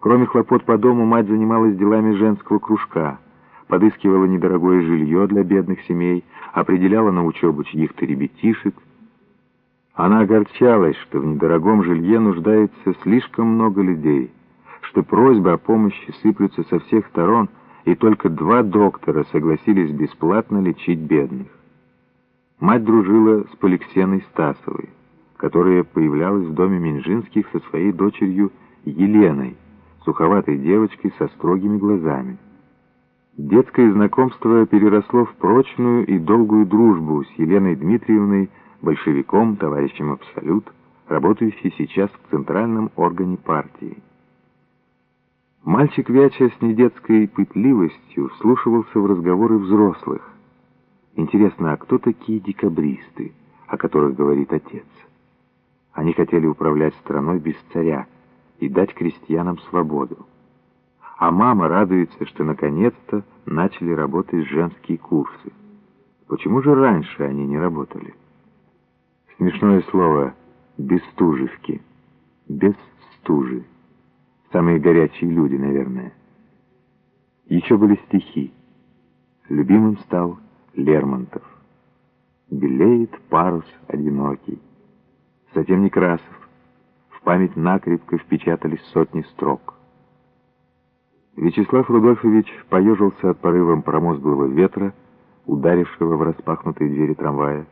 Кроме хлопот по дому, мать занималась делами женского кружка, подыскивала недорогое жилье для бедных семей, определяла на учебу чьих-то ребятишек. Она огорчалась, что в недорогом жилье нуждается слишком много людей, что просьбы о помощи сыплются со всех сторон, и только два доктора согласились бесплатно лечить бедных. Мать дружила с Поликсеной Стасовой, которая появлялась в доме Минжинских со своей дочерью Еленой, суховатой девочкой со строгими глазами. Детское знакомство переросло в прочную и долгую дружбу с Еленой Дмитриевной, большевиком, товарищем Абсолют, работающей сейчас в центральном органе партии. Мальчик Вяча с недетской пытливостью вслушивался в разговоры взрослых. Интересно, а кто такие декабристы, о которых говорит отец? Они хотели управлять страной без царя и дать крестьянам свободу. А мама радуется, что наконец-то начали работать женские курсы. Почему же раньше они не работали? Смешное слово «бестужевки». Без стужи. Самые горячие люди, наверное. Еще были стихи. Любимым стал Лермонтов. Белеет парус одинокий. Затем Некрасов. В память накрепко впечатались сотни строк. Вячеслав Рудольфович поежился от порывом промозглого ветра, ударившего в распахнутые двери трамвая,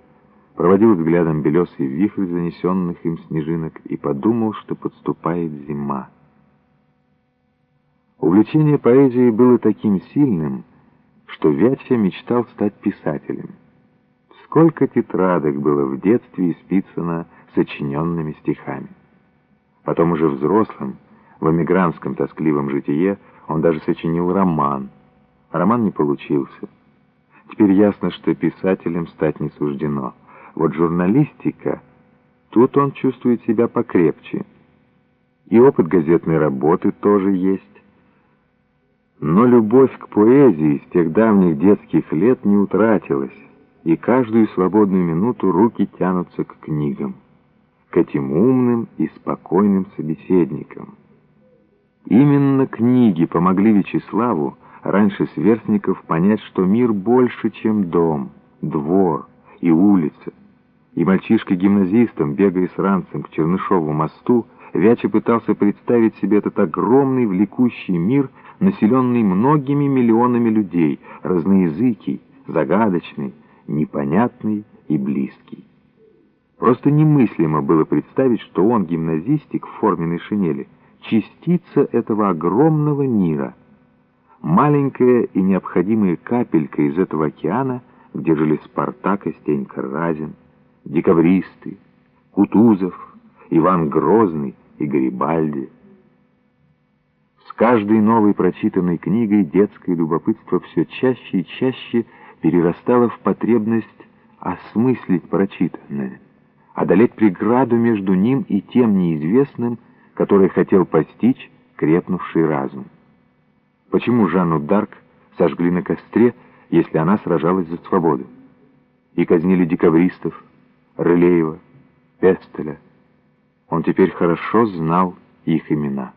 проводил взглядом белесый вихрь занесенных им снежинок и подумал, что подступает зима. Увлечение поэзией было таким сильным, что Вяча мечтал стать писателем. Сколько тетрадок было в детстве исписано сочиненными стихами. Потом уже взрослым, в эмигрантском тоскливом житие, он даже сочинил роман. Роман не получился. Теперь ясно, что писателем стать не суждено. Вот журналистика, тут он чувствует себя покрепче. И опыт газетной работы тоже есть. Но любовь к поэзии с тех давних детских лет не утратилась, и каждую свободную минуту руки тянутся к книгам, этим умным и спокойным собеседникам. Именно книги помогли Вячеславу раньше сверстников понять, что мир больше, чем дом, двор и улица. И мальчишка-гимназистом, бегая с ранцем к Чернышову мосту, Вяча пытался представить себе этот огромный, влекущий мир, населенный многими миллионами людей, разноязыкий, загадочный, непонятный и близкий. Просто немыслимо было представить, что он, гимназистик в форменной шинели, частица этого огромного мира, маленькая и необходимая капелька из этого океана, где жили Спартак и Стенька Разин, декабристы, Кутузов, Иван Грозный и Гарибальди. С каждой новой прочитанной книгой детское любопытство все чаще и чаще перерастало в потребность осмыслить прочитанное, одолеть преграду между ним и тем неизвестным, который хотел постичь крепнувший разум. Почему Жанну Дарк сожгли на костре, если она сражалась за свободу? И казнили декабристов, Рылеева, Пестеля. Он теперь хорошо знал их имена.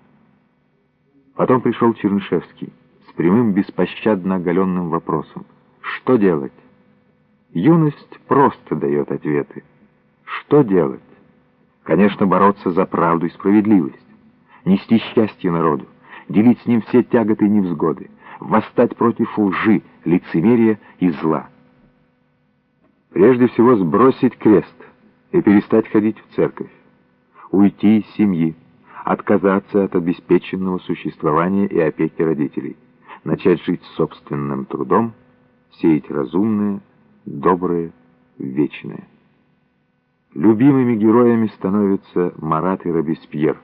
Потом пришел Чернышевский с прямым беспощадно оголенным вопросом. Что делать? Юность просто дает ответы. Что делать? Конечно, бороться за правду и справедливость. Нести счастье народу, делить с ним все тяготы и невзгоды, восстать против лжи, лицемерия и зла. Прежде всего сбросить крест и перестать ходить в церковь, уйти из семьи, отказаться от обеспеченного существования и опеки родителей, начать жить собственным трудом, сеять разумное, доброе, вечное. Любимыми героями становятся Марат и Робеспьер,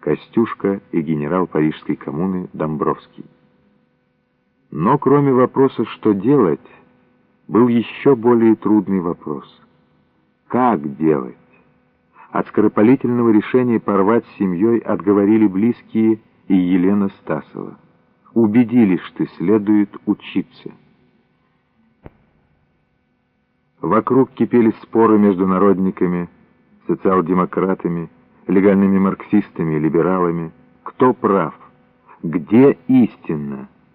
Костюшка и генерал Парижской коммуны Домбровский. Но кроме вопроса «что делать?», был еще более трудный вопрос. Как делать? От скоропалительного решения порвать с семьей отговорили близкие и Елена Стасова. Убедились, что следует учиться. Вокруг кипели споры между народниками, социал-демократами, легальными марксистами, либералами. Кто прав, Где истина?